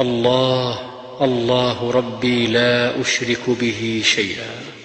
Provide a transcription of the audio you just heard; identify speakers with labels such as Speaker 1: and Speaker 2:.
Speaker 1: الله الله ربي لا أشرك به شيئا.